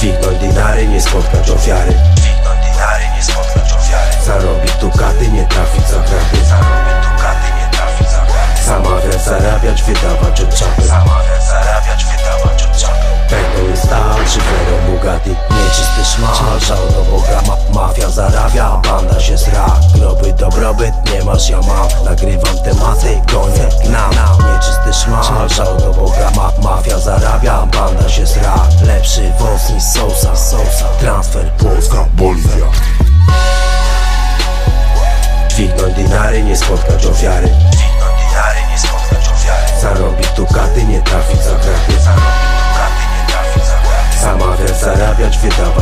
Dźwignąć dinary, nie spotkać ofiary. Dźwignąć dinary, nie spotkać ofiary. Zarobić tu katy, nie trafić za kraty Zarobić tu katy, nie trafić za kraty Zamawiać, zarabiać, wydawać od czapy. Zamawiać, zarabiać, wydawać od czapy. Będą jest stał, czy Bugatti Nieczysty szmal, żał do Boga ma, Mafia zarabia, banda się sra. Groby, dobrobyt, nie masz, ja mam. Nagrywam tematy, gonię, gnam Nieczysty szmal, żał do Boga ma, Mafia zarabia, banda się sra. Lepszy wąs niż Sousa Transfer, Polska, Bolivia. Dźwignąć dinary, nie spotkać ofiary zarabiać,